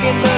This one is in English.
walking